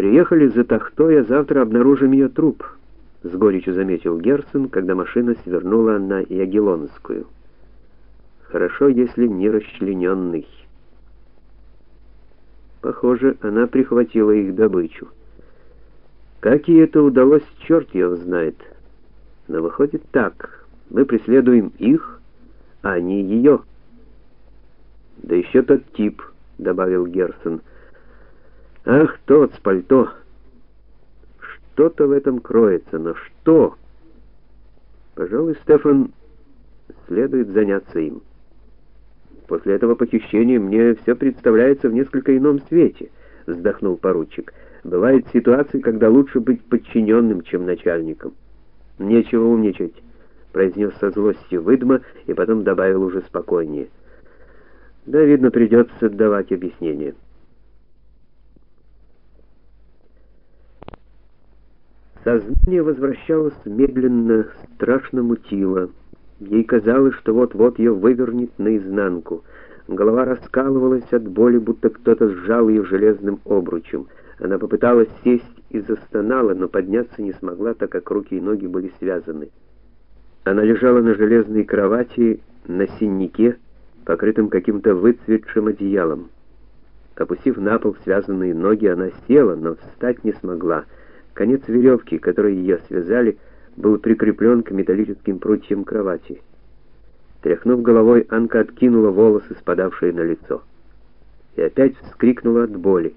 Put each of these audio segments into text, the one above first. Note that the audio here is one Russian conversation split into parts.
Приехали за Тахтой, а завтра обнаружим ее труп, с горечью заметил Герцен, когда машина свернула на Ягелонскую. Хорошо, если не расчлененный. Похоже, она прихватила их добычу. Как ей это удалось, черт его знает. Но выходит так: мы преследуем их, а они ее. Да еще тот тип, добавил Герсон. Ах, тот с пальто. Что-то в этом кроется, но что? Пожалуй, Стефан следует заняться им. После этого похищения мне все представляется в несколько ином свете, вздохнул поручик. Бывают ситуации, когда лучше быть подчиненным, чем начальником. Нечего умничать, произнес со злостью выдма и потом добавил уже спокойнее. Да, видно, придется давать объяснение. Сознание возвращалось медленно, страшно мутило. Ей казалось, что вот-вот ее вывернет наизнанку. Голова раскалывалась от боли, будто кто-то сжал ее железным обручем. Она попыталась сесть и застонала, но подняться не смогла, так как руки и ноги были связаны. Она лежала на железной кровати на синнике, покрытым каким-то выцветшим одеялом. Опустив на пол связанные ноги, она села, но встать не смогла. Конец веревки, которой ее связали, был прикреплен к металлическим прутьям кровати. Тряхнув головой, Анка откинула волосы, спадавшие на лицо, и опять вскрикнула от боли.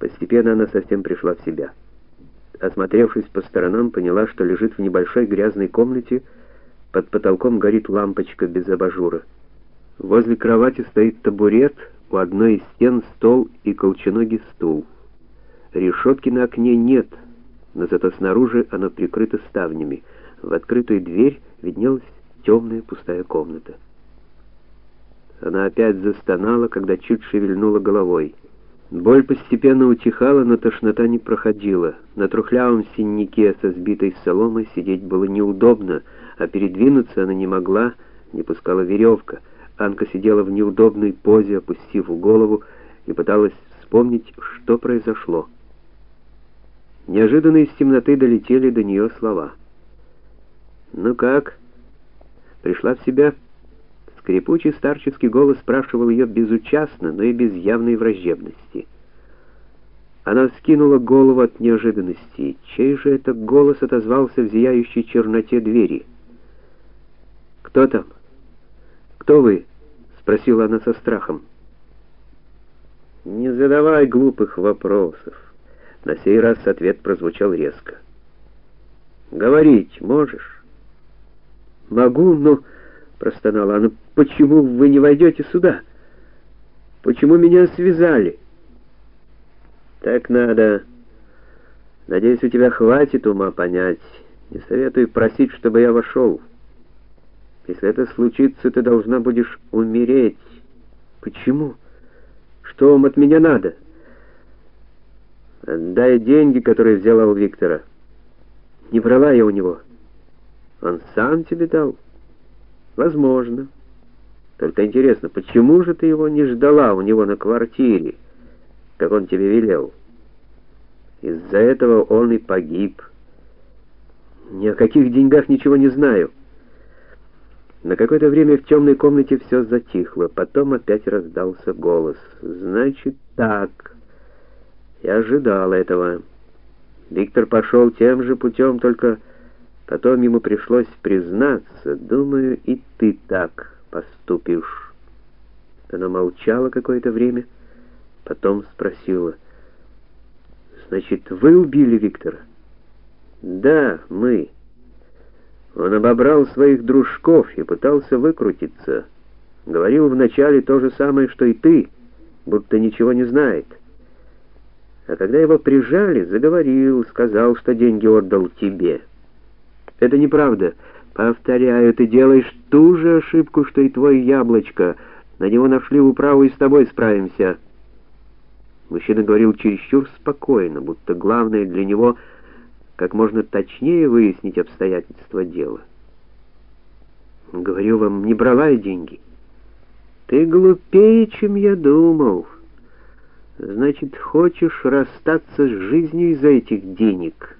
Постепенно она совсем пришла в себя. Осмотревшись по сторонам, поняла, что лежит в небольшой грязной комнате, под потолком горит лампочка без абажура. Возле кровати стоит табурет, у одной из стен стол и колченогий стул. Решетки на окне нет, но зато снаружи оно прикрыто ставнями. В открытую дверь виднелась темная пустая комната. Она опять застонала, когда чуть шевельнула головой. Боль постепенно утихала, но тошнота не проходила. На трухлявом синнике со сбитой соломой сидеть было неудобно, а передвинуться она не могла, не пускала веревка. Анка сидела в неудобной позе, опустив голову, и пыталась вспомнить, что произошло. Неожиданно из темноты долетели до нее слова. «Ну как? Пришла в себя?» Скрипучий старческий голос спрашивал ее безучастно, но и без явной враждебности. Она скинула голову от неожиданности. Чей же это голос отозвался в зияющей черноте двери? «Кто там? Кто вы?» — спросила она со страхом. «Не задавай глупых вопросов». На сей раз ответ прозвучал резко. «Говорить можешь?» «Могу, но...» — простонала она. «Почему вы не войдете сюда? Почему меня связали?» «Так надо. Надеюсь, у тебя хватит ума понять. Не советую просить, чтобы я вошел. Если это случится, ты должна будешь умереть. Почему? Что вам от меня надо?» Отдай деньги, которые взяла у Виктора. Не брала я у него. Он сам тебе дал? Возможно. Только интересно, почему же ты его не ждала у него на квартире, как он тебе велел? Из-за этого он и погиб. Ни о каких деньгах ничего не знаю. На какое-то время в темной комнате все затихло, потом опять раздался голос. «Значит так...» Я ожидал этого. Виктор пошел тем же путем, только потом ему пришлось признаться. Думаю, и ты так поступишь. Она молчала какое-то время, потом спросила: "Значит, вы убили Виктора?" "Да, мы. Он обобрал своих дружков и пытался выкрутиться. Говорил вначале то же самое, что и ты, будто ничего не знает. А когда его прижали, заговорил, сказал, что деньги отдал тебе. Это неправда. Повторяю, ты делаешь ту же ошибку, что и твой яблочко. На него нашли управу и с тобой справимся. Мужчина говорил чересчур спокойно, будто главное для него как можно точнее выяснить обстоятельства дела. Говорю вам, не брала я деньги. Ты глупее, чем я думал. Значит, хочешь расстаться с жизнью из-за этих денег?»